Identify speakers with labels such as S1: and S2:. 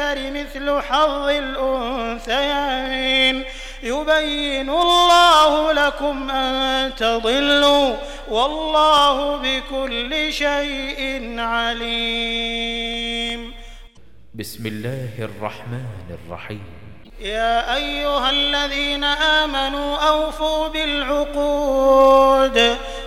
S1: فللذكر مثل حظ الأنثيين. يبين الله لكم أن تضلوا والله بكل شيء عليم.
S2: بسم الله الرحمن الرحيم.
S1: يا أيها الذين آمنوا أوفوا بالعقود.